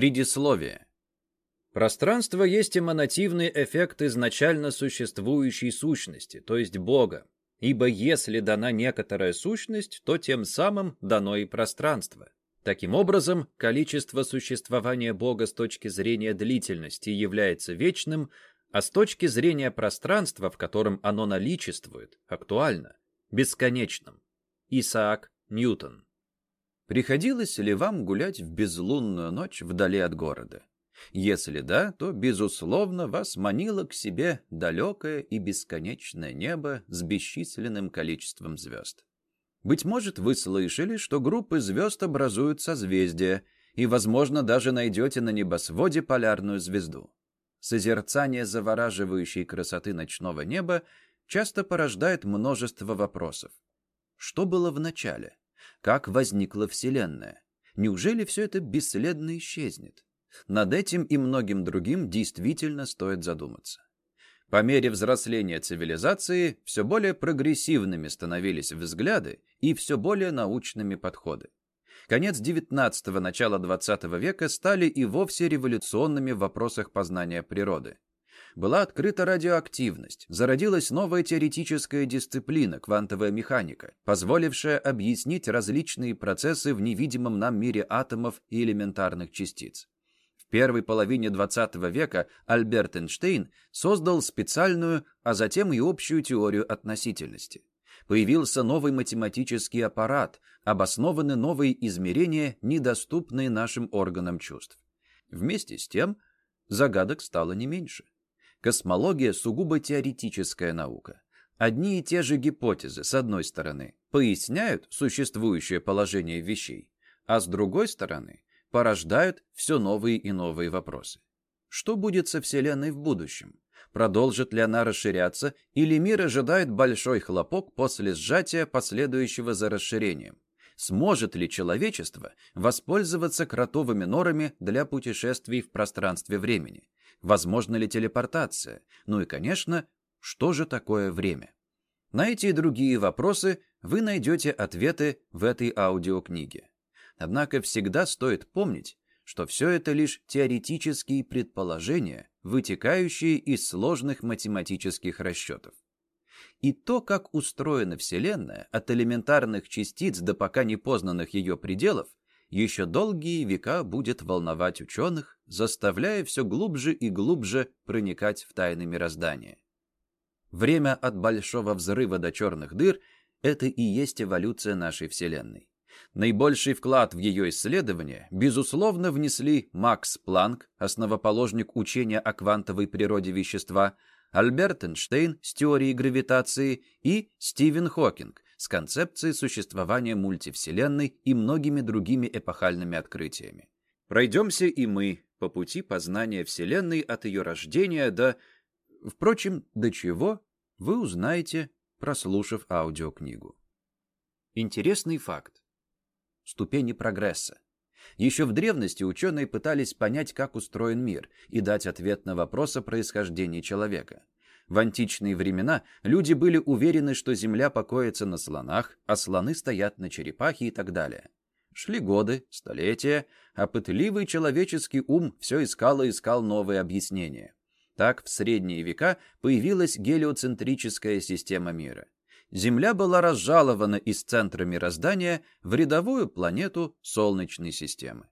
Предисловие. Пространство есть эманативный эффект изначально существующей сущности, то есть Бога. Ибо если дана некоторая сущность, то тем самым дано и пространство. Таким образом, количество существования Бога с точки зрения длительности является вечным, а с точки зрения пространства, в котором оно наличествует, актуально, бесконечным. Исаак Ньютон. Приходилось ли вам гулять в безлунную ночь вдали от города? Если да, то, безусловно, вас манило к себе далекое и бесконечное небо с бесчисленным количеством звезд. Быть может, вы слышали, что группы звезд образуют созвездия, и, возможно, даже найдете на небосводе полярную звезду. Созерцание завораживающей красоты ночного неба часто порождает множество вопросов. Что было в начале? Как возникла Вселенная? Неужели все это бесследно исчезнет? Над этим и многим другим действительно стоит задуматься. По мере взросления цивилизации все более прогрессивными становились взгляды и все более научными подходы. Конец XIX – начало XX века стали и вовсе революционными в вопросах познания природы. Была открыта радиоактивность, зародилась новая теоретическая дисциплина – квантовая механика, позволившая объяснить различные процессы в невидимом нам мире атомов и элементарных частиц первой половине XX века Альберт Эйнштейн создал специальную, а затем и общую теорию относительности. Появился новый математический аппарат, обоснованы новые измерения, недоступные нашим органам чувств. Вместе с тем, загадок стало не меньше. Космология – сугубо теоретическая наука. Одни и те же гипотезы, с одной стороны, поясняют существующее положение вещей, а с другой стороны, порождают все новые и новые вопросы. Что будет со Вселенной в будущем? Продолжит ли она расширяться, или мир ожидает большой хлопок после сжатия, последующего за расширением? Сможет ли человечество воспользоваться кротовыми норами для путешествий в пространстве времени? Возможно ли телепортация? Ну и, конечно, что же такое время? На эти и другие вопросы вы найдете ответы в этой аудиокниге. Однако всегда стоит помнить, что все это лишь теоретические предположения, вытекающие из сложных математических расчетов. И то, как устроена Вселенная, от элементарных частиц до пока непознанных ее пределов, еще долгие века будет волновать ученых, заставляя все глубже и глубже проникать в тайны мироздания. Время от Большого Взрыва до черных дыр – это и есть эволюция нашей Вселенной. Наибольший вклад в ее исследование, безусловно, внесли Макс Планк, основоположник учения о квантовой природе вещества, Альберт Эйнштейн с теорией гравитации и Стивен Хокинг с концепцией существования мультивселенной и многими другими эпохальными открытиями. Пройдемся и мы по пути познания Вселенной от ее рождения до... Впрочем, до чего вы узнаете, прослушав аудиокнигу. Интересный факт ступени прогресса. Еще в древности ученые пытались понять, как устроен мир, и дать ответ на вопрос о происхождении человека. В античные времена люди были уверены, что Земля покоится на слонах, а слоны стоят на черепахе и так далее. Шли годы, столетия, а пытливый человеческий ум все искал и искал новые объяснения. Так в средние века появилась гелиоцентрическая система мира. Земля была разжалована из центра мироздания в рядовую планету Солнечной системы.